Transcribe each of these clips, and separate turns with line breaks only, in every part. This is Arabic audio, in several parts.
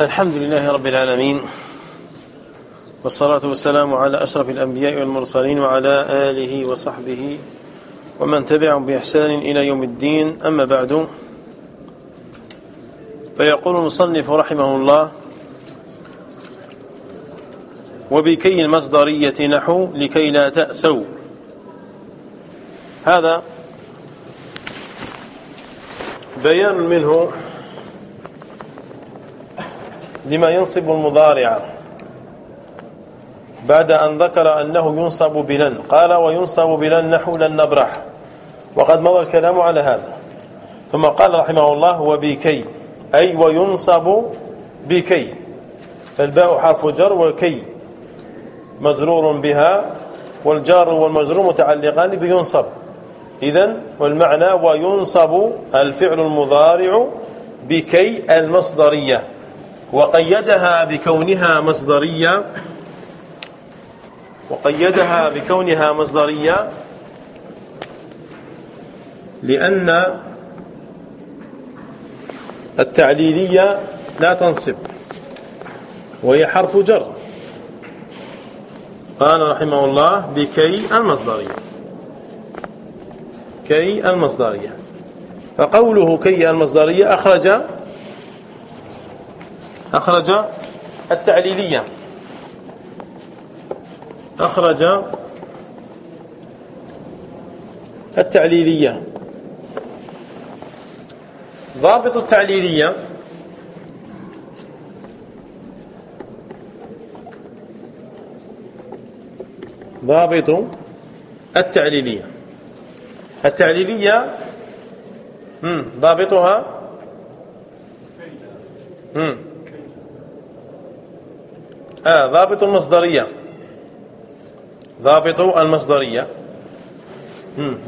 الحمد لله رب العالمين والصلاة والسلام على أشرف الأنبياء والمرسلين وعلى آله وصحبه ومن تبعهم بإحسان إلى يوم الدين. أما بعد فيقول المصنف رحمه الله وبكي المصدرية نحو لكي لا تأسوا. هذا بيان منه لما ينصب المضارع بعد أن ذكر أنه ينصب بلن. قال وينصب بلن نحو لن نبرح. وقد مضى الكلام على هذا. ثم قال رحمه الله وبكي. أي وينصب بكي. فالباء حرف جر وكي مجرور بها والجار والمجرور متعلقان بينصب. إذن والمعنى وينصب الفعل المضارع بكي المصدرية وقيدها بكونها مصدرية وقيدها بكونها مصدرية لأن التعليلية لا تنصب وهي حرف جر. قال رحمه الله بكي المصدرية. كي المصدرية. فقوله كي المصدرية أخرج أخرج التعليلية. أخرج التعليلية. ضابط التعليلية. ضابط التعليلية. التعليلية ضابطها. آه ضابط المصدرية ضابط المصدرية.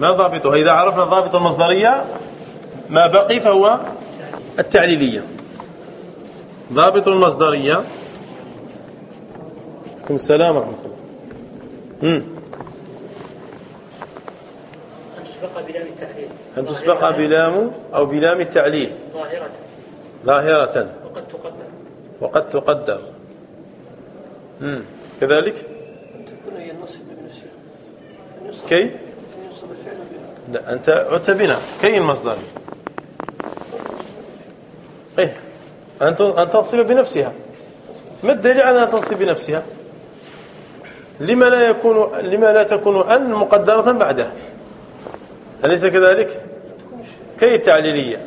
ما ضابطها؟ إذا عرفنا ضابط المصدرية ما بقي فهو التعليلية. ضابط المصدرية السلام ورحمة الله
أن تسبق بلام التعليل
أن تسبق بلام أو بلام التعليل.
ظاهرة.
ظاهرة
وقد تقدر
وقد تقدر مم. كذلك؟
تكون هي النصب بنفسها النصب
كي؟ لا أنت عدت بنا. كي المصدر؟ إيه. أن أن تنصب بنفسها. ما الدليل على أن تنصب بنفسها؟ لما لا يكون لما لا تكون أن مقدرة بعدها. أليس كذلك؟ كي التعليلية.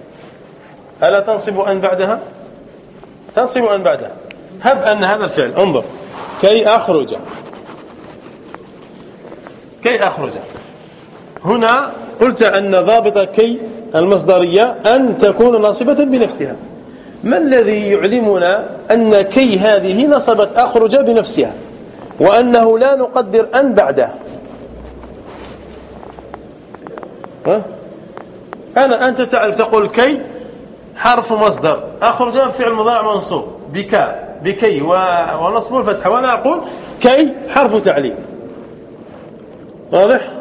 ألا تنصب أن بعدها؟ تنصب أن بعدها. هب أن هذا الفعل. انظر. كي أخرج. كي أخرج. هنا قلت أن ضابط كي المصدرية أن تكون ناصبة بنفسها. ما الذي يعلمنا أن كي هذه نصبت أخرج بنفسها؟ وأنه لا نقدر أن بعده. ها؟ أنا أنت تعرف تقول كي حرف مصدر. أخرج فعل مضارع منصوب. بكا بكي ونصب الفتحة. وأنا أقول كي حرف تعليل واضح؟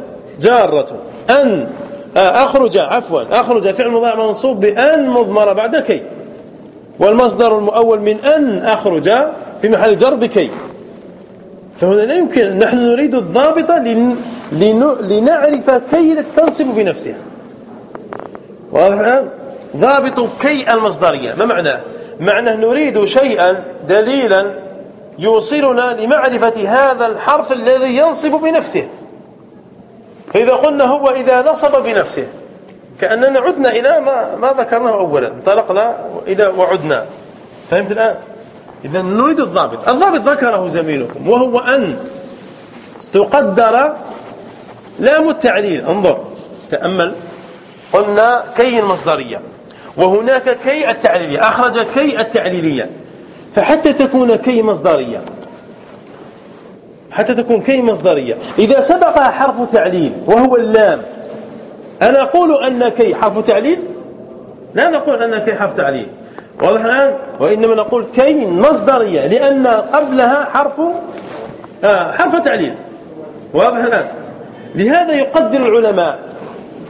جارة. أن أخرج عفوا أخرج فعل مضارع منصوب بأن مضمرة بعد كي. والمصدر المؤول من أن أخرج في محل جر بكي. فهنا لا يمكن. نحن نريد الضابط لن... لن... لنعرف كي تنصب بنفسها. واضح الآن؟ ضابط كي المصدرية. ما معناه معناه نريد شيئا دليلا يوصلنا لمعرفة هذا الحرف الذي ينصب بنفسه. فإذا قلنا هو إذا نصب بنفسه كأننا عدنا إلى ما, ما ذكرناه أولا. انطلقنا إلى وعدنا. فهمت الآن؟ إذا نريد الضابط. الضابط ذكره زميلكم وهو أن تقدر لام التعليل انظر تأمل. قلنا كي المصدرية وهناك كي التعليلية. أخرج كي التعليلية. فحتى تكون كي مصدرية. حتى تكون كي مصدرية. إذا سبقها حرف تعليل وهو اللام أنا أقول أن كي حرف تعليل؟ لا نقول أن كي حرف تعليل. واضح الآن؟ وإنما نقول كي مصدرية لأن قبلها حرف آه حرف تعليل. واضح الآن؟ لهذا يقدر العلماء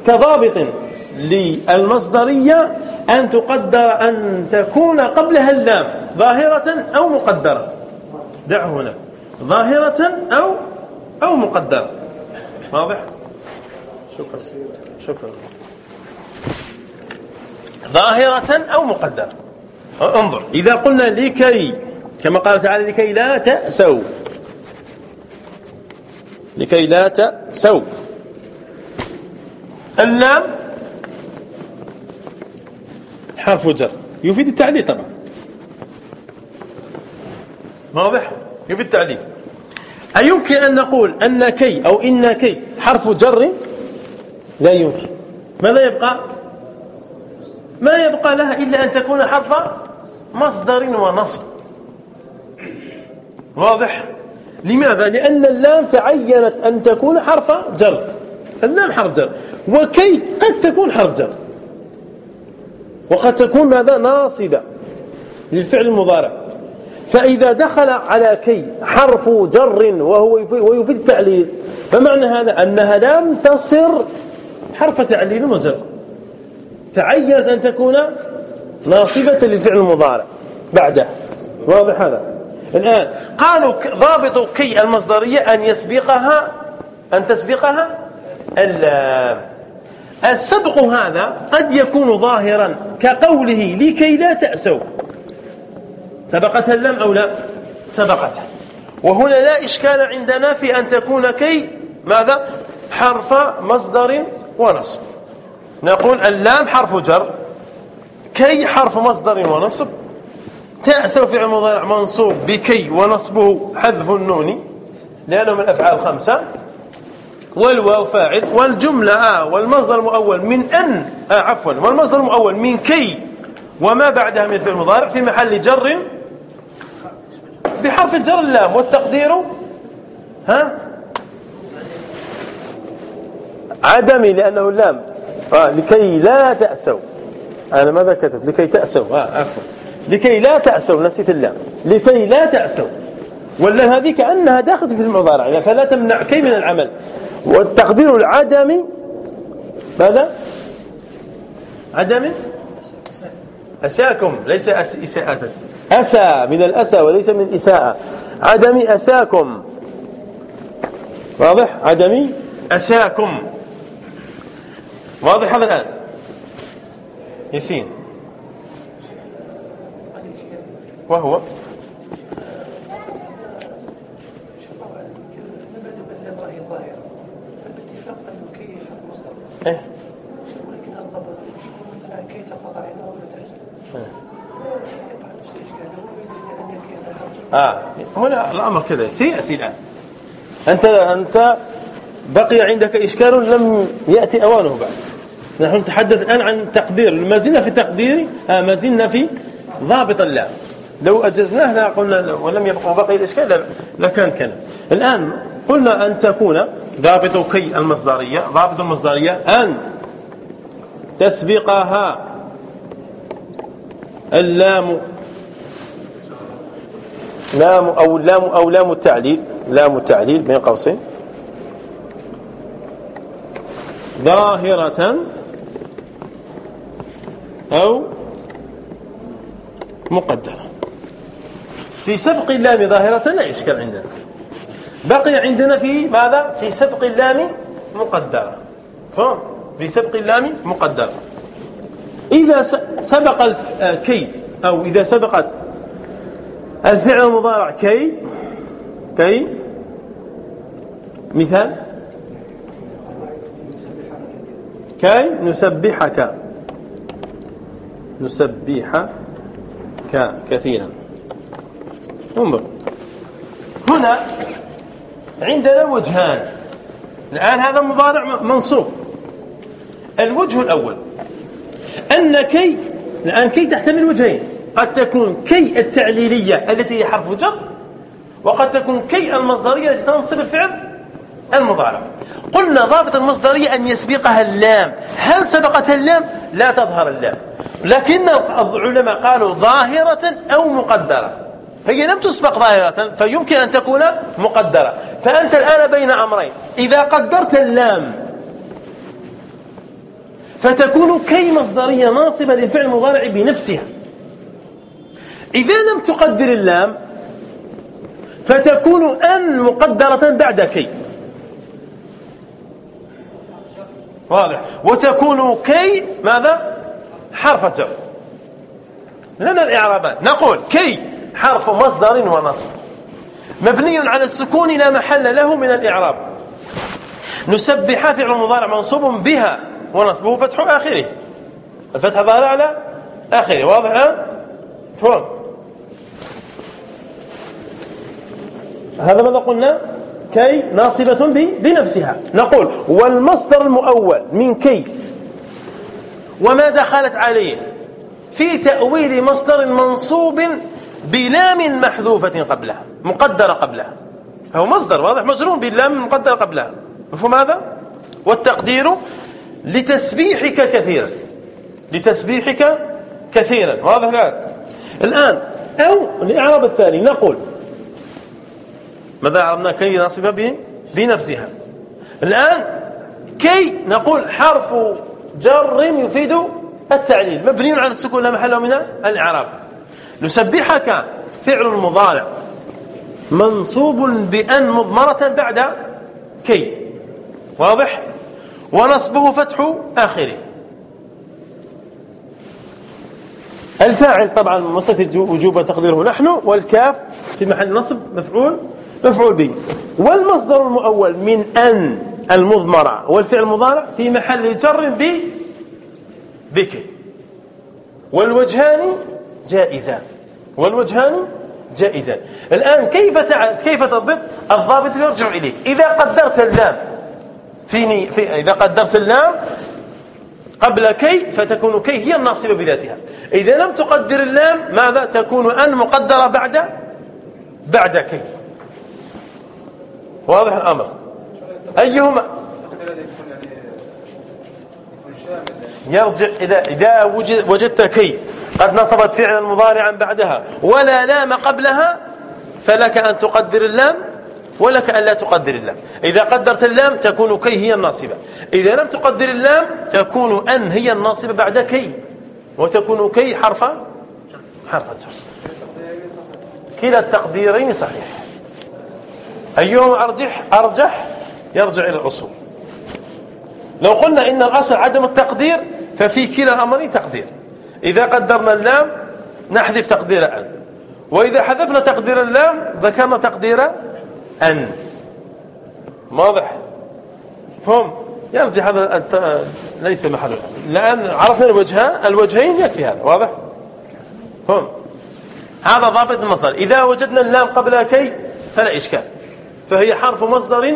كضابط للمصدرية أن تقدر أن تكون قبلها اللام ظاهرة أو مقدرة. دعه هنا. ظاهرة أو أو مقدرة. واضح؟ شكرا. شكرا. ظاهرة أو مقدرة. انظر. إذا قلنا لكي كما قال تعالى لكي لا تأسوا. لكي لا تأسوا. اللام حرف جر. يفيد التعليل طبعا. واضح؟ يفيد التعليل. أيمكن أن نقول أن كي أو إن كي حرف جر؟ لا يمكن. ماذا يبقى؟ ما يبقى لها إلا أن تكون حرف مصدر ونصب. واضح؟ لماذا؟ لأن اللام تعينت أن تكون حرف جر. اللام حرف جر. وكي قد تكون حرف جر. وقد تكون ماذا؟ ناصبة. للفعل المضارع. فإذا دخل على كي حرف جر وهو ويفيد التعليل فمعنى هذا أنها لم تصر حرف تعليل وجر. تعينت أن تكون ناصبة للفعل المضارع. بعده. واضح هذا؟ الآن قالوا ضابط كي المصدرية أن يسبقها أن تسبقها؟ اللام السبق هذا قد يكون ظاهرا كقوله لكي لا تأسوا. سبقتها اللام أو لا؟ سبقتها. وهنا لا إشكال عندنا في أن تكون كي ماذا؟ حرف مصدر ونصب. نقول اللام حرف جر. كي حرف مصدر ونصب. تأسوا فعل مضارع منصوب بكي ونصبه حذف النون. لأنه من الأفعال الخمسة. والواو فاعل والجملة آه والمصدر المؤول من أن آه عفوا. والمصدر المؤول من كي. وما بعدها من فعل مضارع في محل جر. بحرف الجر اللام والتقدير. ها؟ عدمي لأنه اللام آه لكي لا تأسوا. أنا ماذا كتبت؟ لكي تأسوا. آه لكي لا تأسوا نسيت اللام لكي لا تأسوا. ولا هذه كأنها داخلة في المضارع يعني فلا تمنع. كي من العمل؟ والتقدير العدمي ماذا؟ عدم أساكم. ليس إساءة. أسى من الأسى وليس من إساءة. عدمي أساكم. واضح؟ عدمي أساكم. واضح هذا الآن؟ يسين وهو؟ إيه؟ آه. هنا الأمر كذا. سيأتي الآن. أنت أنت بقي عندك إشكال لم يأتي أوانه بعد. نحن نتحدث الآن عن تقدير. ما زلنا في تقدير آه ما زلنا في ضابط اللام. لو أجزناه لا قلنا ولم يبقى بقي الإشكال لكان كلام. الآن قلنا أن تكون ضابط كي المصدرية ضابط المصدرية أن تسبقها اللام لام أو لام أو لام التعليل لام التعليل بين قوسين. ظاهرة أو مقدرة. في سبق اللام ظاهرة لا إشكال عندنا. بقي عندنا في ماذا؟ في سبق اللام مقدرة. في سبق اللام مقدرة. إذا سبق آه، أو إذا سبقت الفعل المضارع كي كي مثال كي نسبحك. نسبحك كثيرا. انظر. هنا عندنا وجهان. الآن هذا مضارع منصوب. الوجه الأول. أن كي الآن كي تحتمل وجهين. قد تكون كي التعليلية التي هي حرف جر وقد تكون كي المصدرية التي تنصب الفعل المضارع. قلنا ضابط المصدرية أن يسبقها اللام. هل سبقتها اللام؟ لا تظهر اللام. لكن العلماء قالوا ظاهرة أو مقدرة. هي لم تسبق ظاهرة فيمكن أن تكون مقدرة. فأنت الآن بين أمرين. إذا قدرت اللام فتكون كي مصدرية ناصبة للفعل المضارع بنفسها. إذا لم تقدر اللام فتكون أن مقدرة بعد كي. واضح. وتكون كي ماذا؟ حرف جر لنا الإعرابان نقول كي حرف مصدر ونصب. مبني على السكون لا محل له من الإعراب. نسبح فعل مضارع منصوب بها ونصبه فتح آخره. الفتح ظاهر على آخره. واضح؟ الآن فهم هذا ماذا قلنا؟ كي ناصبة بنفسها. نقول والمصدر المؤول من كي وما دخلت عليه في تأويل مصدر منصوب بلام محذوفة قبلها مقدرة قبلها. هو مصدر واضح مجرور باللام مقدرة قبلها. مفهوم هذا؟ والتقدير لتسبيحك كثيرا. لتسبيحك كثيرا. واضح هذا الآن أو الإعراب الثاني نقول ماذا عرضنا كي نصب بنفسها. الآن كي نقول حرف جر يفيد التعليل. مبني على السكون لا محل من الإعراب. نسبحك فعل مضارع منصوب بأن مضمرة بعد كي واضح؟ ونصبه فتح آخره. الفاعل طبعا مستتر وجوبا تقديره نحن والكاف في محل نصب مفعول مفعول به. والمصدر المؤول من أن المضمرة. والفعل المضارع في محل جر ب بك. والوجهان جائزان. والوجهان جائزان. الآن كيف كيف تضبط؟ الضابط يرجع إليك. إذا قدرت اللام في, في إذا قدرت اللام قبل كي فتكون كي هي الناصبة بذاتها. إذا لم تقدر اللام ماذا تكون أن مقدرة بعد؟ بعد كي. واضح الأمر؟ أيهما؟ يرجع إذا, إذا وجدت كي قد نصبت فعلا مضارعا بعدها ولا لام قبلها فلك أن تقدر اللام ولك أن لا تقدر اللام. إذا قدرت اللام تكون كي هي الناصبة. إذا لم تقدر اللام تكون أن هي الناصبة بعد كي. وتكون كي حرف حرف جر كلا التقديرين صحيح. أيهما أرجح؟ أرجح يرجع إلى الأصول. لو قلنا إن الأصل عدم التقدير ففي كلا الأمرين تقدير. إذا قدرنا اللام نحذف تقدير أن. وإذا حذفنا تقدير اللام ذكرنا تقدير أن. واضح؟ فهم؟ يرجع هذا ليس محل. الآن عرفنا الوجهان الوجهين يكفي هذا. واضح؟ فهم؟ هذا ضابط المصدر. إذا وجدنا اللام قبل كي فلا إشكال. فهي حرف مصدر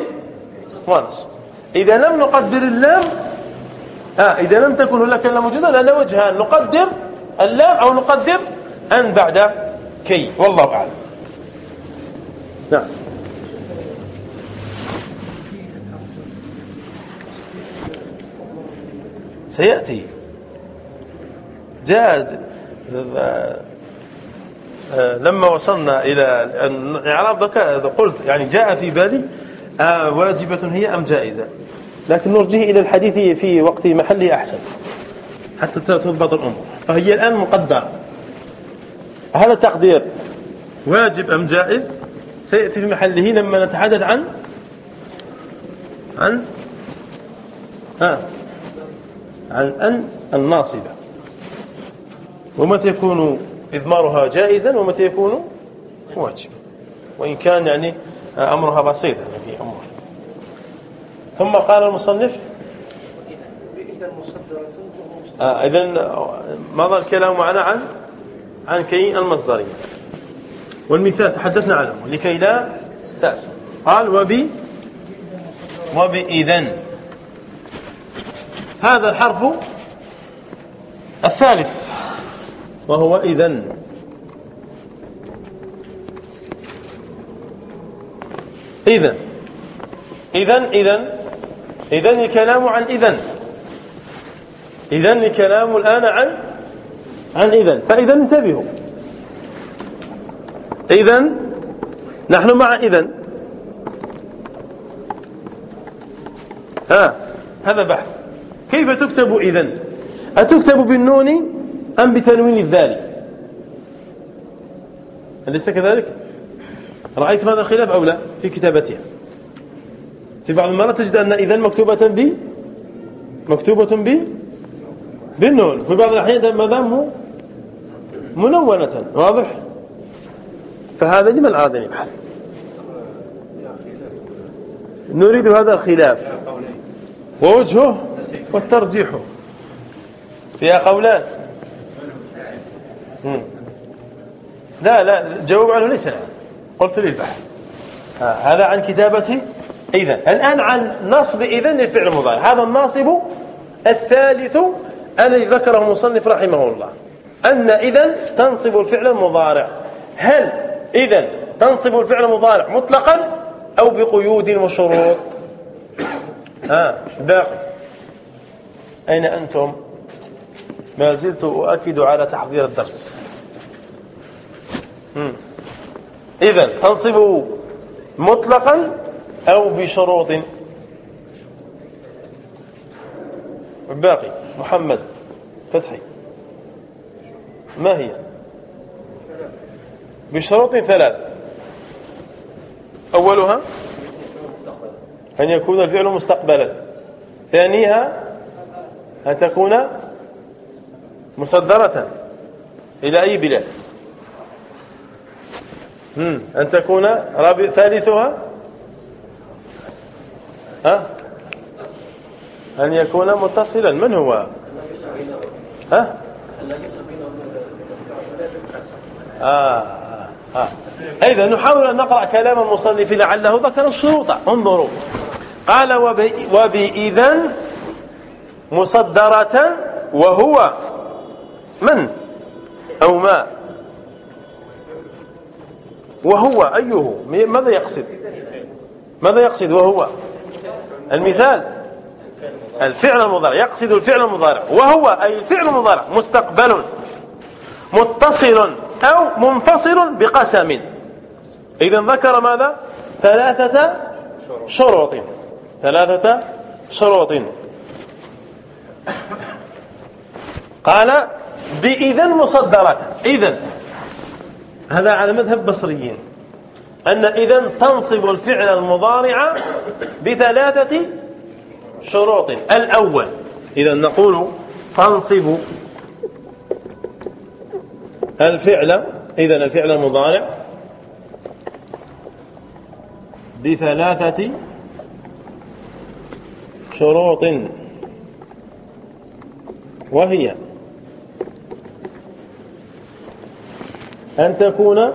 ونصب إذا لم نقدر اللام آه إذا لم تكن هناك اللام موجودة لنا وجهان نقدر اللام أو نقدر أن بعد كي. والله أعلم. نعم. سيأتي. جاء آه، لما وصلنا إلى الإعراب قلت يعني جاء في بالي آه واجبة هي أم جائزة؟ لكن نرجيه إلى الحديث في وقت محله أحسن. حتى تضبط الأمور. فهي الآن مقدرة هذا تقدير. واجب أم جائز؟ سيأتي في محله لما نتحدث عن؟ عن؟ ها عن أن الناصبة. ومتى يكون إضمارها جائزا ومتى يكون واجبا؟ وإن كان يعني أمرها بسيطة في أمور ثم قال المصنف آه إذن مضى الكلام معنا عن عن كي المصدرية. والمثال تحدثنا عنه لكي لا تأس. قال وبي وبإذن هذا الحرف الثالث وهو إذن. إذن. إذن إذن. إذن الكلام عن إذن. إذن الكلام الآن عن عن إذن. فإذا انتبهوا. إذن. نحن مع إذن. ها هذا بحث. كيف تكتب إذن؟ أتكتب بالنون أم بتنوين الذال؟ أليس كذلك؟ رأيت هذا الخلاف أو لا في كتابتها؟ في بعض المرات تجد أن إذن مكتوبة ب؟ مكتوبة ب؟ بالنون. في بعض الأحيان ماذا؟ منونة. واضح؟ فهذا لمن أراد أن يبحث؟ نريد هذا الخلاف. ووجهه والترجيح. فيها قولان. لا لا جاوب عنه ليس الآن. قلت للبحث. هذا عن كتابة إذن الآن عن نصب إذن للفعل المضارع. هذا الناصب الثالث الذي ذكره المصنف رحمه الله أن إذن تنصب الفعل المضارع. هل إذن تنصب الفعل المضارع مطلقا أو بقيود وشروط؟ ها باقي. أين أنتم؟ ما زلت أؤكد على تحضير الدرس. إذا تنصب مطلقا أو بشروط. باقي محمد فتحي. ما هي؟ بشروط ثلاث. أولها أن يكون الفعل مستقبلا. ثانيها أن تكون مصدرة إلى أي بلاد؟ أن تكون ثالثها ها؟ أن يكون متصلا. من هو؟ ها؟ آه آه. إذا نحاول أن نقرأ كلام المصنف لعله ذكر الشروط. انظروا. قال وبإذن مصدرة وهو من؟ أو ما؟ وهو أيه؟ ماذا يقصد؟ ماذا يقصد وهو؟ المثال. الفعل المضارع يقصد الفعل المضارع وهو أي الفعل المضارع مستقبل متصل أو منفصل بقسم. إذا ذكر ماذا؟ ثلاثة شروط. ثلاثة شروط. قال بإذن مصدرة إذن هذا على مذهب بصريين. أن إذن تنصب الفعل المضارع بثلاثة شروط. الأول إذا نقول تنصب الفعل إذا الفعل المضارع بثلاثة شروط. وهي أن تكون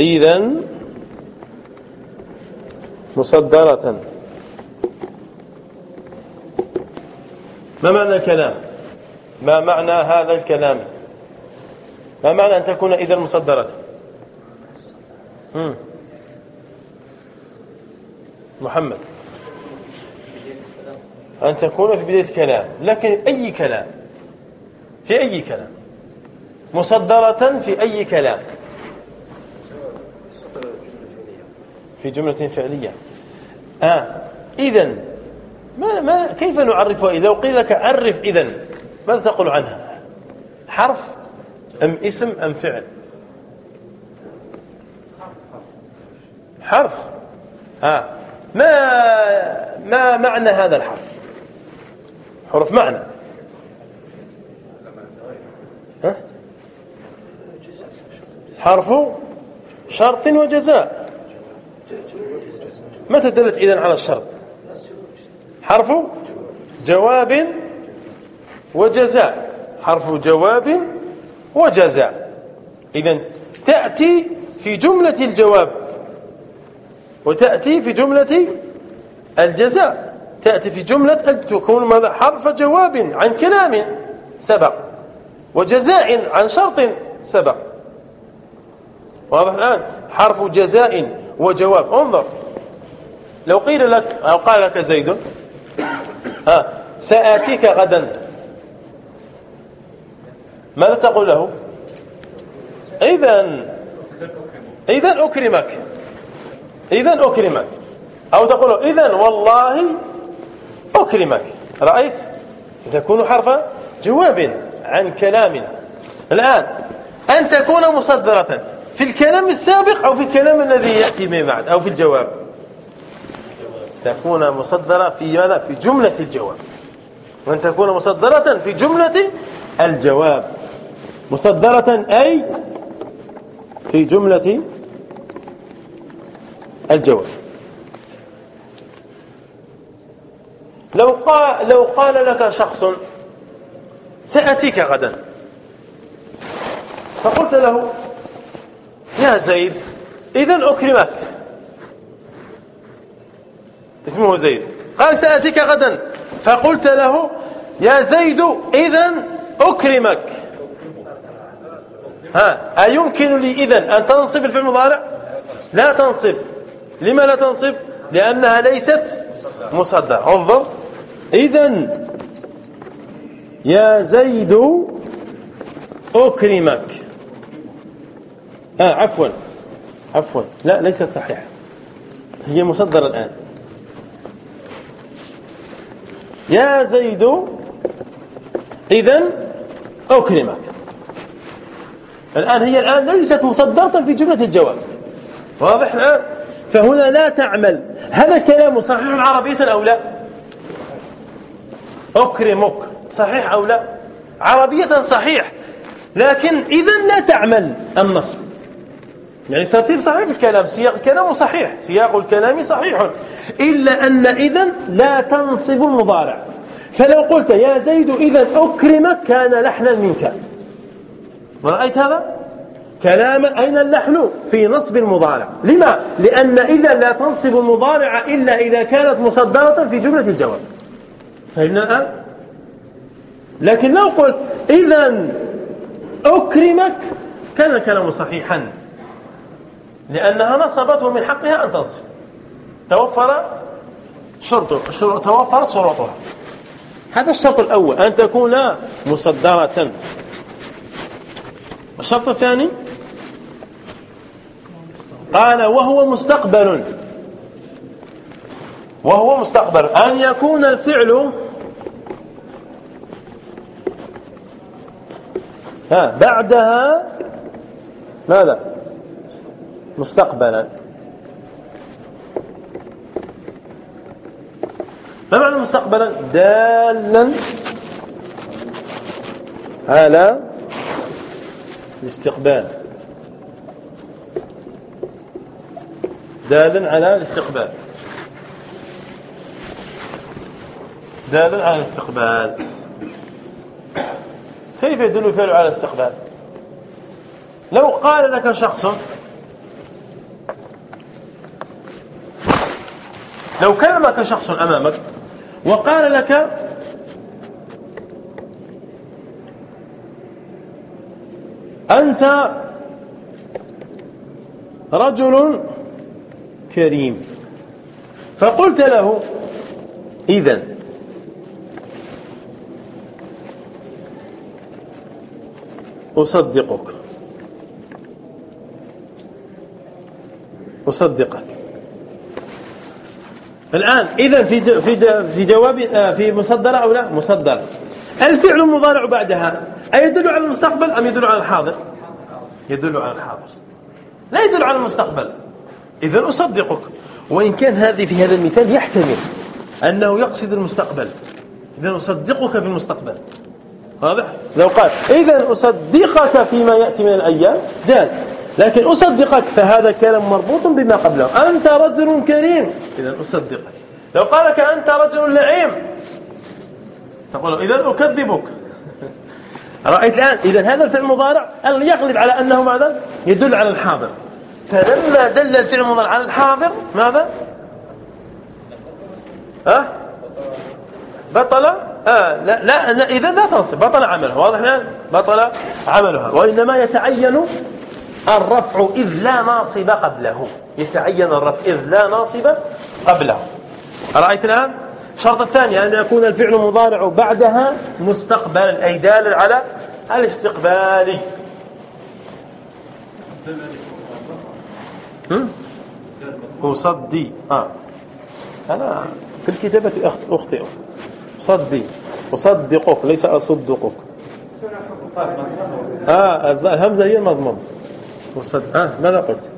إذا مصدرة. ما معنى الكلام؟ ما معنى هذا الكلام؟ ما معنى أن تكون إذا مصدرة؟ محمد. أن تكون في بداية الكلام لكن أي كلام؟ في أي كلام؟ مصدرة في أي كلام؟ في جملة فعلية. آه إذن ما ما كيف نعرفها إذا قيل لك عرف إذن ماذا تقول عنها؟ حرف أم اسم أم فعل؟ حرف. آه. ما ما معنى هذا الحرف؟ حرف معنى. ها؟ حرف شرط وجزاء. متى دلت إذن على الشرط؟ حرف جواب وجزاء. حرف جواب وجزاء. إذا تأتي في جملة الجواب وتأتي في جملة الجزاء. تأتي في جملة تكون ماذا؟ حرف جواب عن كلام سبق وجزاء عن شرط سبق. واضح الآن؟ حرف جزاء وجواب انظر. لو قيل لك أو قال لك زيد ها سآتيك غدا. ماذا تقول له؟ إذا إذا أكرمك. إذا أكرمك. أو تقول إذا والله أكرمك. رأيت؟ تكون حرف جواب عن كلام. الآن أن تكون مصدرة. في الكلام السابق أو في الكلام الذي يأتي من بعد أو في الجواب. تكون مصدرة في ماذا؟ في جملة الجواب. وأن تكون مصدرة في جملة الجواب. مصدرة أي؟ في جملة الجواب. لو قال, لو قال لك شخص سأتيك غدا. فقلت له يا زيد إذا أكرمك. اسمه زيد. قال سأتيك غدا. فقلت له يا زيد إذا أكرمك. ها أيمكن لي إذا أن تنصب الفعل المضارع؟ لا تنصب. لما لا تنصب؟ لأنها ليست مصدر انظر. إذا يا زيد أكرمك. آه عفوا. عفوا. لا ليست صحيحة. هي مصدرة الآن. يا زيد إذا أكرمك. الآن هي الآن ليست مصدرة في جملة الجواب. واضح الآن؟ فهنا لا تعمل. هذا الكلام صحيح عربية أو لا؟ أكرمك. صحيح أو لا؟ عربية صحيح. لكن إذا لا تعمل النصب. يعني الترتيب صحيح في الكلام سياق الكلام صحيح سياق الكلام صحيح. إلا أن إذا لا تنصب المضارع. فلو قلت يا زيد إذا أكرمك كان لحنا منك. رأيت هذا؟ كلام أين اللحن في نصب المضارع؟ لما؟ لأن إذا لا تنصب المضارع إلا إذا كانت مصدرة في جملة الجواب. فهمنا الآن؟ لكن لو قلت إذا أكرمك كان الكلام صحيحا. لأنها نصبته من حقها أن تنصب. توفر شرط توفرت شروطها. هذا الشرط الأول أن تكون مصدرة. الشرط الثاني قال وهو مستقبل. وهو مستقبل. أن يكون الفعل ها بعدها ماذا؟ مستقبلا. ما معنى مستقبلا؟ دالا على الاستقبال. دالا على الاستقبال. دالا على الاستقبال. كيف يدل الفعل على الاستقبال؟ لو قال لك شخص لو كلمك شخص أمامك وقال لك أنت رجل كريم فقلت له إذا أصدقك. أصدقك. الآن إذا في في في جواب آه، في مصدرة أو لا؟ مصدرة الفعل المضارع بعدها أيدل على المستقبل أم يدل على الحاضر؟ يدل على الحاضر. لا يدل على المستقبل. إذا أصدقك. وإن كان هذه في هذا المثال يحتمل أنه يقصد المستقبل. إذا أصدقك في المستقبل. واضح؟ لو قال إذا أصدقك فيما يأتي من الأيام؟ جاز. لكن أصدقك فهذا كلام مربوط بما قبله. أنت رجل كريم. إذا أصدقك. لو قال لك أنت رجل لعيم تقول إذا أكذبك. رأيت الآن إذا هذا الفعل المضارع يغلب على أنه ماذا؟ يدل على الحاضر. فلما دل الفعل المضارع على الحاضر ماذا؟ أه؟ بطل آه لا, لا, لا إذا لا تنصب. بطل عمله. واضح الآن؟ بطل عملها. وإنما يتعين الرفع إذ لا ناصب قبله. يتعين الرفع إذ لا ناصب قبله. رأيت الآن؟ الشرط الثاني أن يكون الفعل مضارع بعدها مستقبلا أي دال على الاستقبال. أصدي آه. أنا في الكتابة أخطئ. صدي أصدقك ليس أصدقك. آه الهمزة هي المضمون أصد... آه ماذا قلت؟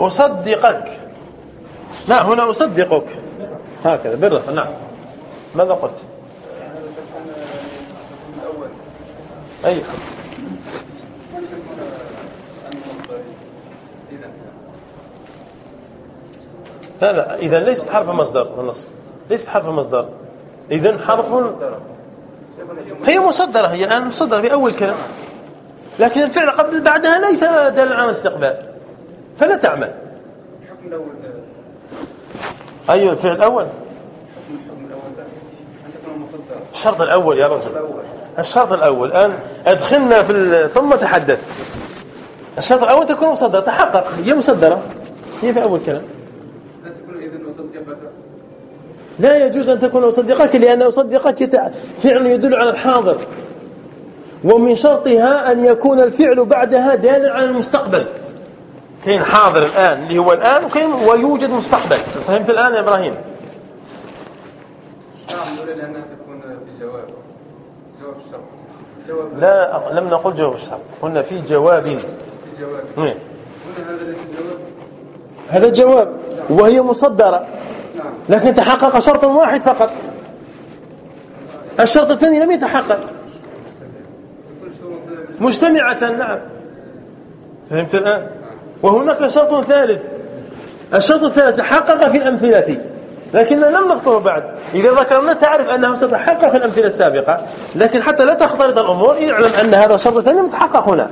أصدقك. لا هنا أصدقك. هكذا بالرفع نعم. ماذا قلت؟ أي لا لا إذا ليست حرف مصدر النصب. ليست حرف مصدر. إذا حرف هي مصدرة هي الآن مصدرة في أول كلام. لكن الفعل قبل بعدها ليس دل على استقبال فلا تعمل. أي الفعل الأول. الشرط الأول يا رجل. الشرط الأول. الآن أدخلنا في ثم تحدث. الشرط الأول تكون مصدرة تحقق. هي مصدرة. هي في أول كلام. لا يجوز أن تكون أصدقك لأن أصدقك فعل يدل على الحاضر. ومن شرطها أن يكون الفعل بعدها دالا على المستقبل. كاين حاضر الآن اللي هو الآن وكاين ويوجد مستقبل. فهمت الآن يا إبراهيم؟ لأنها تكون في جواب. جواب الشرط لا لم نقل جواب الشرط قلنا في جواب. في جواب. هنا هذا جواب. وهي مصدرة. لكن تحقق شرط واحد فقط. الشرط الثاني لم يتحقق. مجتمعة نعم. فهمت الآن؟ وهناك شرط ثالث. الشرط الثالث تحقق في الأمثلة. لكننا لم نذكره بعد. إذا ذكرنا تعرف أنه ستحقق في الأمثلة السابقة. لكن حتى لا تختلط الأمور اعلم أن هذا الشرط الثاني متحقق هنا.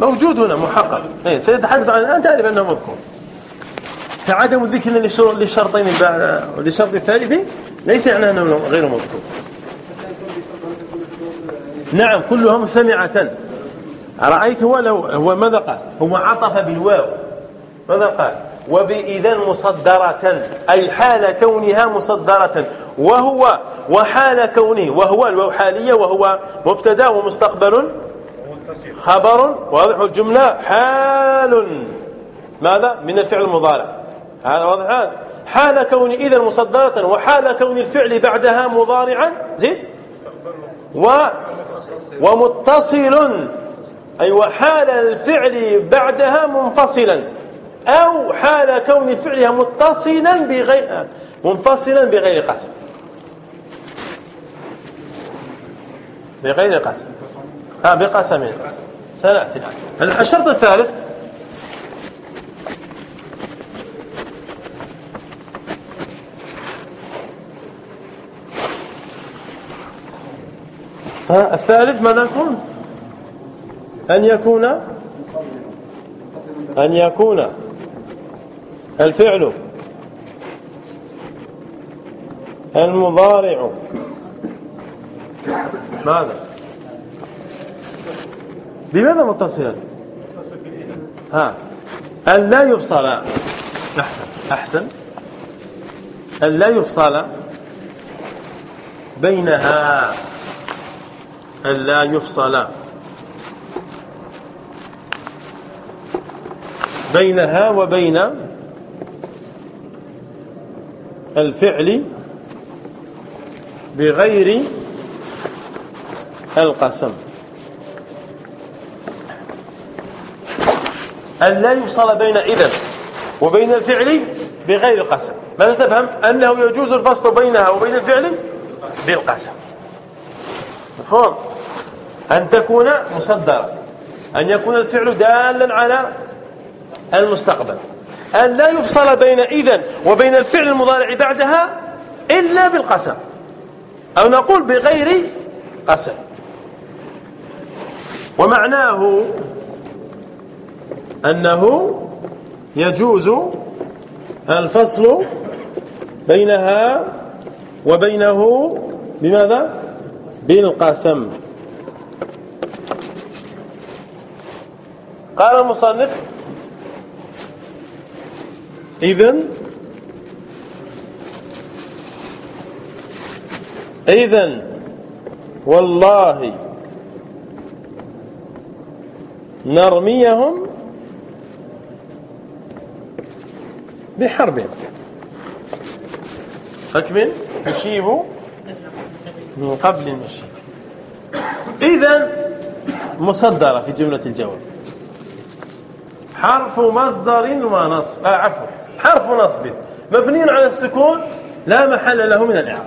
موجود هنا محقق. إيه سيتحدث عن الآن تعرف أنه مذكور. فعدم الذكر للشرطين للشرط الثالث ليس يعني أنه غير مذكور. نعم كلها مستمعة رأيت هو لو هو ماذا قال؟ هو عطف بالواو. ماذا قال؟ وبإذا مصدرة أي حال كونها مصدرة. وهو وحال كونه وهو الواو حالية وهو مبتدأ ومستقبل. خبر واضح الجملة. حال. ماذا؟ من الفعل المضارع. هذا واضح. حال كون إذا مصدرة وحال كون الفعل بعدها مضارعا. زيد و ومتصل أي وحال الفعل بعدها منفصلا. أو حال كون فعلها متصلا بغير منفصلا بغير قسم. بغير قسم. ها بقسم سنأتي الشرط الثالث ها الثالث ماذا يكون أن يكون أن يكون الفعل المضارع. ماذا؟ بماذا متصلا ها أن لا يفصل. أحسن أحسن. أن لا يفصل بينها. أن لا يفصل بينها وبين الفعل بغير القسم. أن لا يفصل بين إذن وبين الفعل بغير القسم. ماذا تفهم؟ أنه يجوز الفصل بينها وبين الفعل بالقسم. مفهوم؟ أن تكون مصدرة أن يكون الفعل دالا على المستقبل. أن لا يفصل بين إذن وبين الفعل المضارع بعدها إلا بالقسم. أو نقول بغير قسم. ومعناه أنه يجوز الفصل بينها وبينه بماذا؟ بالقسم. قال المصنف إذن إذن والله نرميهم بحرب حكم يشيب من قبل المشيب. إذا مصدرة في جملة الجواب. حرف مصدر ونصب آه عفوا. حرف نصب. مبني على السكون لا محل له من الإعراب.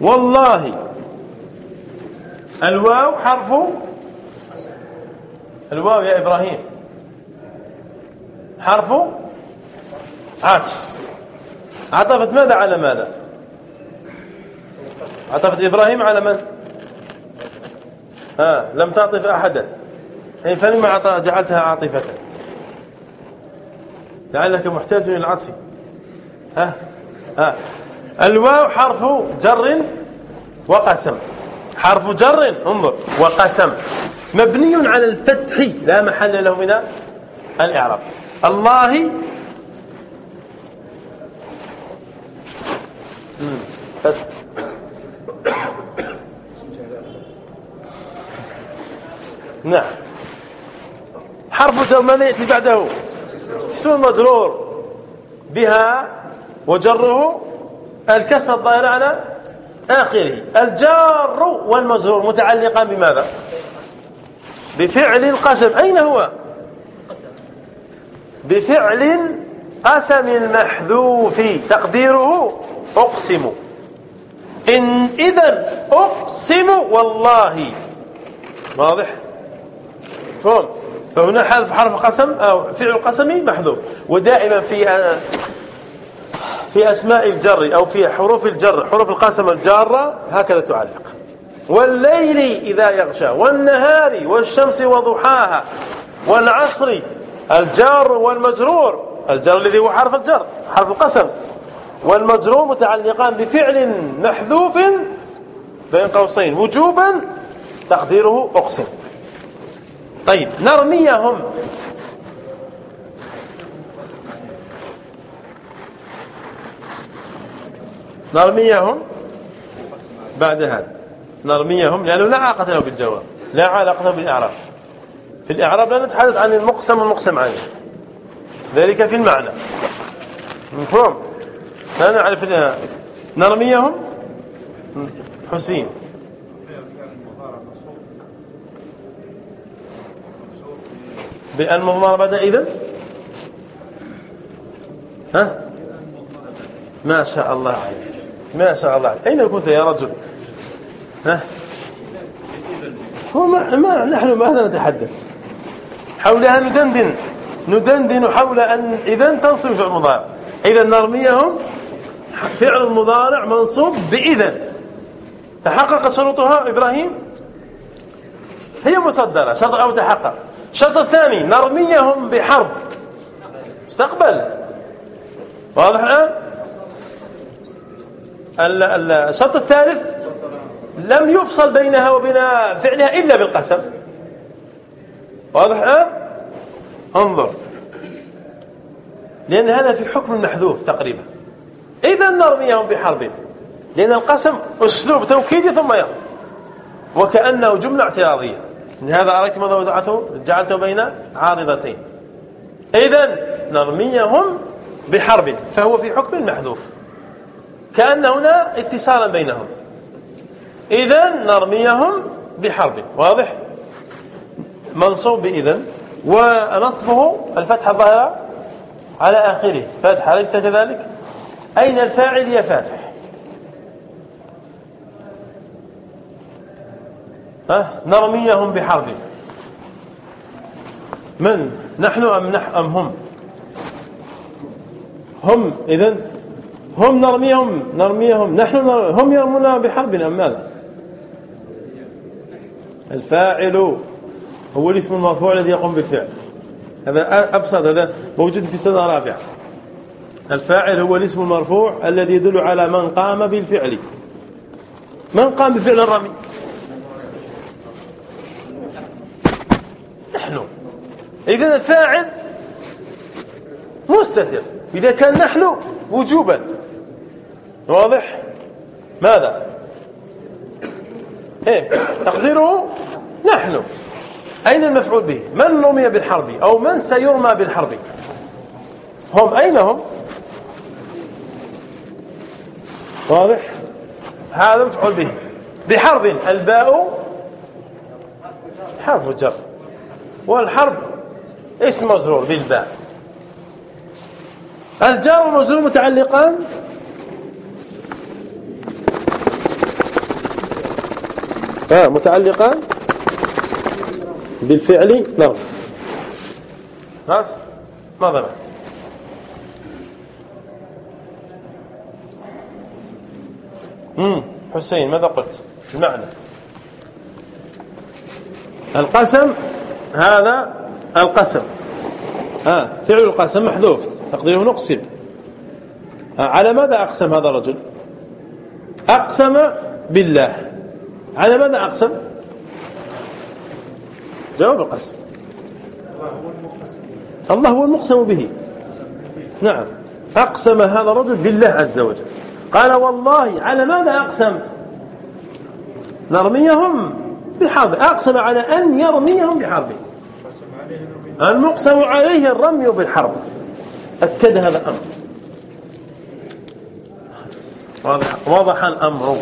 والله. الواو حرف الواو يا إبراهيم. حرف عطف. عطفت ماذا على ماذا؟ عطفت إبراهيم على من؟ ها لم تعطف أحدا. فلما جعلتها عاطفة. لعلك محتاج إلى العطف. ها؟ ها؟ الواو حرف جر وقسم. حرف جر انظر وقسم. مبني على الفتح لا محل له من الإعراب. الله فتح نعم. حرف ماذا يأتي بعده. اسم مجرور بها وجره الكسر الظاهر على آخره. الجار والمجرور متعلقان بماذا؟ بفعل القسم. أين هو؟ بفعل قسم محذوف تقديره أقسم. إن إذا أقسم والله. واضح؟ فهم؟ فهنا حذف حرف قسم أو فعل قسم محذوف. ودائما في في أسماء الجر أو في حروف الجر حروف القسم الجارة هكذا تعلق. والليل إذا يغشى والنهار والشمس وضحاها والعصر الجار والمجرور. الجر الذي هو حرف الجر حرف القسم. والمجرور متعلقان بفعل محذوف بين قوسين وجوبا تقديره أقسم. طيب نرميهم. نرميهم. بعد هذا. نرميهم لأنه لا علاقة له بالجواب لا علاقة له بالإعراب. في الإعراب لا نتحدث عن المقسم والمقسم عنه ذلك في المعنى. مفهوم؟ لا نعرف نرميهم. حسين. بأن مضمر بدأ إذن؟ ها؟ ما شاء الله عليك. ما شاء الله عليك. أين كنت يا رجل؟ ها؟ هو ما, ما نحن ماذا نتحدث؟ حولها ندندن. ندندن حول أن إذا تنصب في المضارع إذا نرميهم فعل المضارع منصوب بإذن. تحققت شروطها إبراهيم؟ هي مصدرة شرط أو تحقق. الشرط الثاني نرميهم بحرب. مستقبل. واضح الآن؟ الشرط الثالث لم يفصل بينها وبين فعلها إلا بالقسم. واضح الآن؟ انظر. لأن هذا في حكم المحذوف تقريبا. إذا نرميهم بحرب. لأن القسم أسلوب توكيدي ثم يرد وكأنه جملة اعتراضية. لهذا أريت ماذا وضعته جعلته بين عارضتين. إذا نرميهم بحرب فهو في حكم المحذوف كأن هنا اتصالا بينهم. إذا نرميهم بحرب. واضح؟ منصوب بإذن. ونصبه الفتحة الظاهرة على آخره. فتحة أليس كذلك؟ أين الفاعل يا فاتح؟ نرميهم بحرب. من؟ نحن أم, نح أم هم؟ هم إذن هم نرميهم نرميهم. نحن نر... هم يرمون بحرب أم ماذا؟ الفاعل هو الاسم المرفوع الذي يقوم بالفعل. هذا أبسط هذا موجود في سنة رابعة الفاعل هو الاسم المرفوع الذي يدل على من قام بالفعل. من قام بفعل الرمي؟ إذا الفاعل مستتر. إذا كان نحن وجوبا. واضح؟ ماذا؟ إيه تقديره نحن. أين المفعول به؟ من رمي بالحرب أو من سيرمى بالحرب؟ هم أين هم؟ واضح؟ هذا مفعول به. بحرب الباء حرف جر. والحرب اسم مجرور بالباء. الجار والمجرور متعلقان؟ آه متعلقان؟ بالفعل نعم. ناس ماذا امم حسين ماذا قلت؟ المعنى. القسم هذا القسم. آه فعل القسم محذوف. تقديره نقسم. آه على ماذا أقسم هذا الرجل؟ أقسم بالله. على ماذا أقسم؟ جواب القسم. الله هو المقسم به. نعم. أقسم هذا الرجل بالله عز وجل. قال والله على ماذا أقسم؟ نرميهم بحرب أقسم على أن يرميهم بحرب المقسم عليه الرمي بالحرب. أكد هذا الأمر. واضح, واضح الأمر.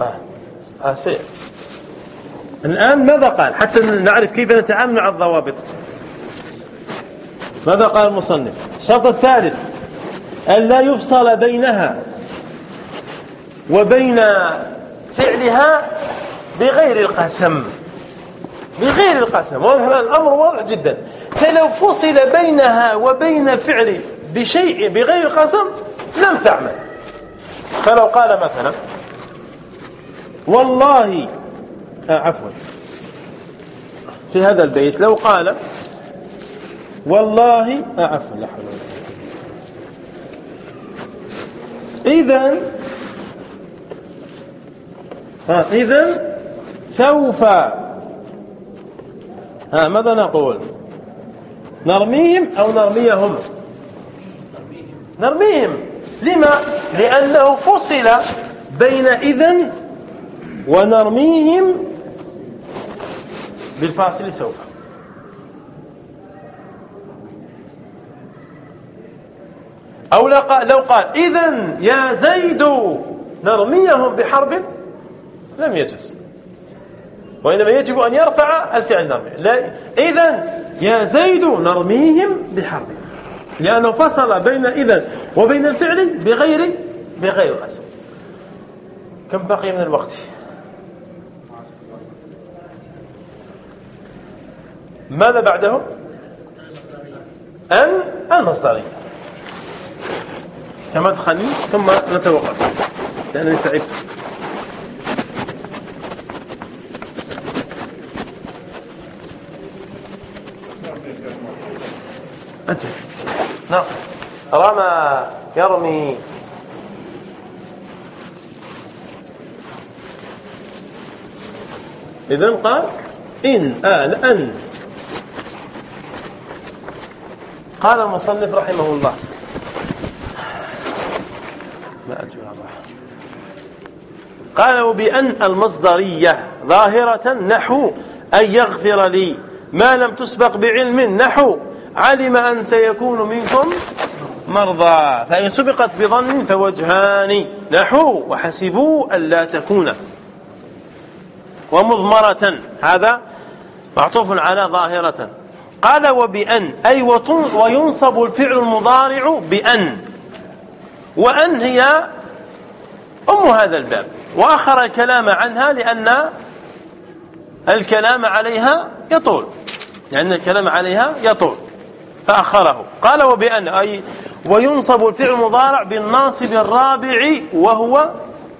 آه. آه سيأتي الآن ماذا قال؟ حتى نعرف كيف نتعامل مع الضوابط. ماذا قال المصنف؟ الشرط الثالث. أن لا يفصل بينها وبين فعلها بغير القسم. بغير القسم. واضح الأمر واضح جدا. فلو فصل بينها وبين الفعل بشيء بغير القسم لم تعمل. فلو قال مثلا والله آه عفوا. في هذا البيت لو قال والله آه عفوا لا حول ولا إذا ها إذا سوف ها ماذا نقول؟ نرميهم أو نرميهم؟ نرميهم. لما؟ لأنه فصل بين إذن ونرميهم بالفاصل سوف. أو لو قال إذا يا زيد نرميهم بحرب لم يجوز. وإنما يجب أن يرفع الفعل نرمي. لا إذا يا زيد نرميهم بحرب. لأنه فصل بين إذا وبين الفعل بغير بغير القسم كم بقي من الوقت؟ ماذا بعده أن المصدرية كما دخلني ثم نتوقف. لأنني تعبت. أنت. ناقص. رمى يرمي إذا قال إن آل أن. قال المصنف رحمه الله ما أجب قال وبأن المصدرية ظاهرة نحو أن يغفر لي ما لم تسبق بعلم نحو علم أن سيكون منكم مرضى. فإن سبقت بظن فوجهان نحو وحسبوا ألا تكون ومضمرة. هذا معطوف على ظاهرة. قال وبأن أي وينصب الفعل المضارع بأن وأن هي أم هذا الباب. وأخر الكلام عنها لأن الكلام عليها يطول. لأن الكلام عليها يطول. فأخره. قال وبأن أي وينصب الفعل المضارع بالناصب الرابع وهو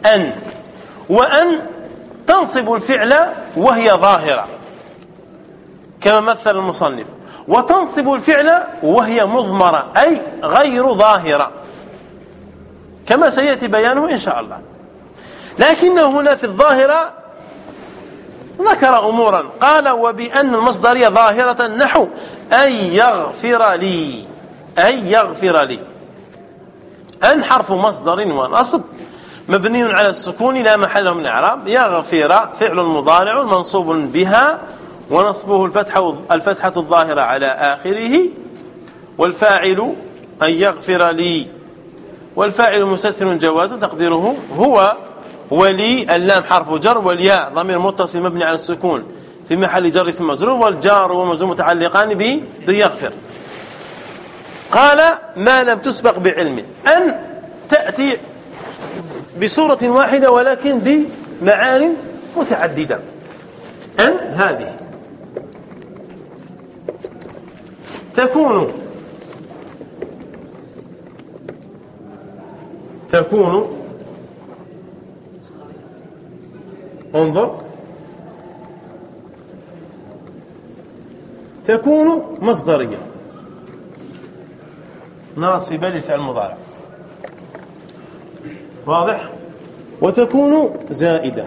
أن. وأن تنصب الفعل وهي ظاهرة. كما مثل المصنف. وتنصب الفعل وهي مضمرة أي غير ظاهرة. كما سيأتي بيانه إن شاء الله. لكنه هنا في الظاهرة ذكر أمورا. قال وبأن المصدرية ظاهرة نحو أن يغفر لي أن يغفر لي. أن حرف مصدر ونصب مبني على السكون لا محل من الإعراب. يغفر فعل مضارع منصوب بها ونصبه الفتحة الفتحة الظاهرة على آخره. والفاعل أن يغفر لي. والفاعل مستثر جوازا تقديره هو ولي اللام حرف جر والياء ضمير متصل مبني على السكون. في محل جر اسم مجرور والجار ومجرور متعلقان به بيغفر قال ما لم تسبق بعلم. أن تأتي بصورة واحدة ولكن بمعان متعددة. أن هذه تكون تكون انظر. تكون مصدرية. ناصبة للفعل المضارع واضح؟ وتكون زائدة.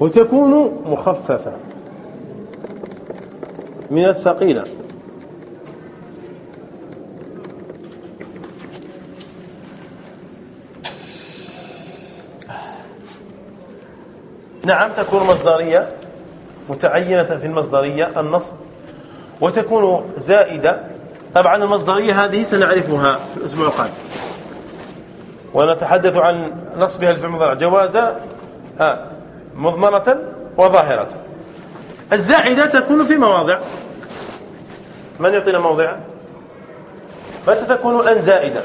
وتكون مخففة. من الثقيلة. نعم تكون مصدرية متعينة في المصدرية النصب وتكون زائدة. طبعا المصدرية هذه سنعرفها في الأسبوع القادم. ونتحدث عن نصبها في المضارع جوازا مضمرة وظاهرة. الزائدة تكون في مواضع. من يعطينا موضعا متى تكون أن زائدة.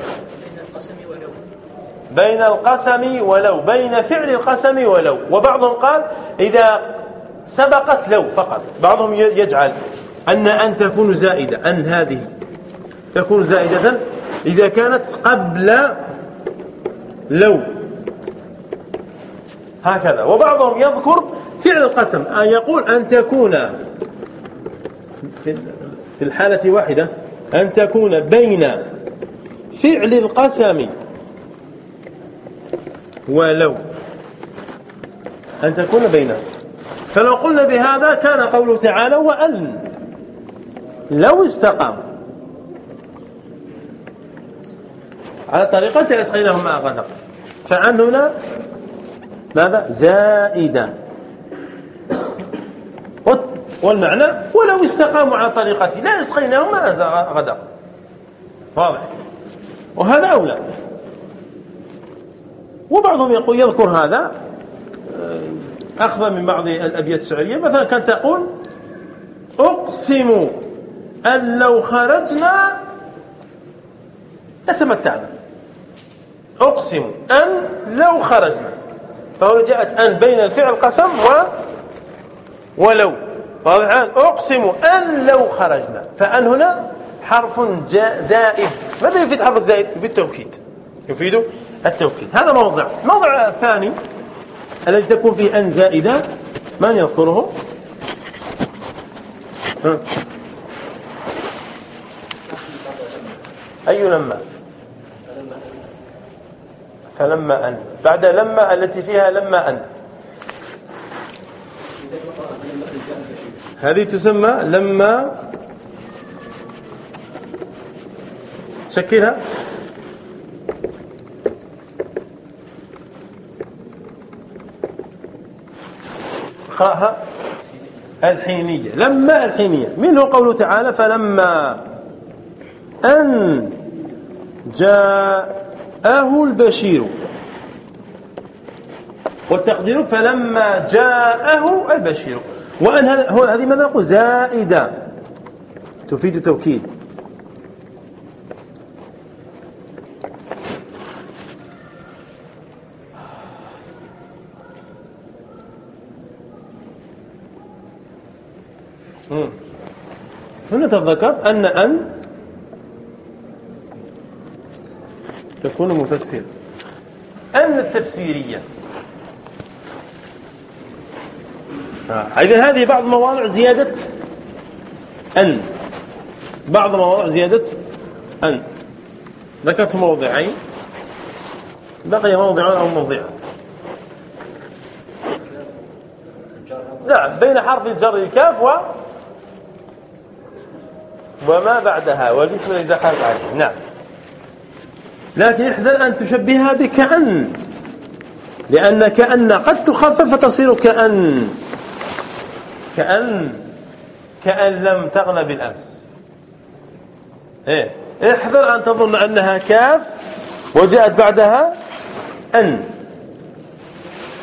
بين القسم ولو بين فعل القسم ولو. وبعضهم قال إذا سبقت لو فقط. بعضهم يجعل أن أن تكون زائدة أن هذه تكون زائدة إذا كانت قبل لو. هكذا. وبعضهم يذكر فعل القسم. أن يقول أن تكون في الحالة واحدة أن تكون بين فعل القسم ولو. أن تكون بينه فلو قلنا بهذا كان قوله تعالى وأن لو استقام. على طريقة أسقيناهم ماء غدق فأن هنا ماذا؟ زائدة. والمعنى ولو استقاموا على طريقتي لا اسقيناهم ماء غدق واضح. وهذا أولى. وبعضهم يقول يذكر هذا آه، أخذا من بعض الأبيات الشعرية. مثلا كانت تقول أقسم أن لو خرجنا لتمتعنا أقسم أن لو خرجنا. فهو جاءت أن بين الفعل قسم و ولو. واضح أقسم أن لو خرجنا. فأن هنا حرف زائد. ماذا يفيد حرف الزائد يفيد التوكيد. يفيد التوكيد. هذا موضع. الموضع الثاني الذي تكون فيه أن زائدة من يذكره؟ أي لما فلما أن. بعد لما التي فيها لما أن. هذه تسمى لما شكلها؟ اقرأها الحينية. لما الحينية؟ منه قوله تعالى فلما أن جاءه البشير. والتقدير فلما جاءه البشير. وأن هذه ماذا نقول؟ زائدة. تفيد توكيد هنا تذكرت أن أن تكون مفسرة أن التفسيرية. إذا هذه بعض مواضع زيادة أن. بعض مواضع زيادة أن. ذكرت موضعين. بقي موضع أو موضعان نعم بين حرف الجر الكاف و وما بعدها والاسم الذي دخلت عليه. نعم. لكن احذر أن تشبهها بكأن. لأن كأن قد تخفف فتصير كأن. كأن. كأن لم تغلب الأمس إيه. احذر أن تظن أنها كاف وجاءت بعدها أن.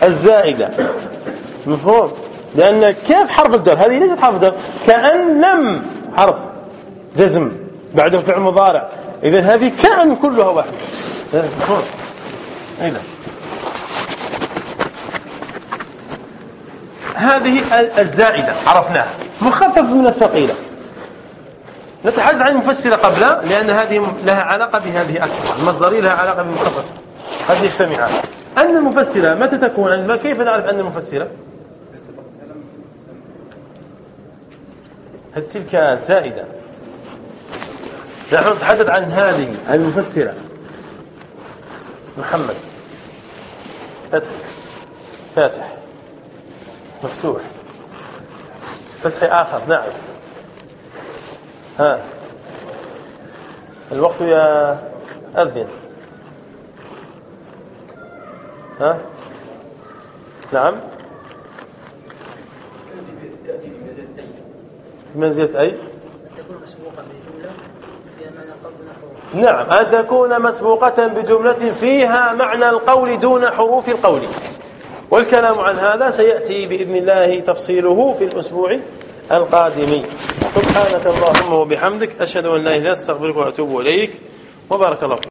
الزائدة. مفهوم؟ لأن كيف حرف الجر. هذه ليست حرف الجر كأن لم حرف. جزم بعده فعل مضارع. إذا هذه كأن كلها واحدة. مفهوم إذا هذه الزائدة عرفناها. مخفف من الثقيلة. نتحدث عن المفسرة قبل لأن هذه لها علاقة بهذه أكثر المصدرية لها علاقة بالمخفف هذه يجتمعان أن المفسرة متى تكون؟ كيف نعرف أن المفسرة؟ تلك زائدة؟ نحن نتحدث عن هذه المفسرة. محمد. فتح. فاتح. مفتوح. فتح آخر. نعم. ها. الوقت يا أذن. ها. نعم. بمنزلة أي تكون مسبوقة بجملة فيها معنى القول دون نعم. أن تكون مسبوقة بجملة فيها معنى القول دون حروف القول. والكلام عن هذا سيأتي بإذن الله تفصيله في الأسبوع القادم. سبحانك اللهم وبحمدك أشهد أن لا إله إلا أنت أستغفرك وأتوب إليك. وبارك الله فيك.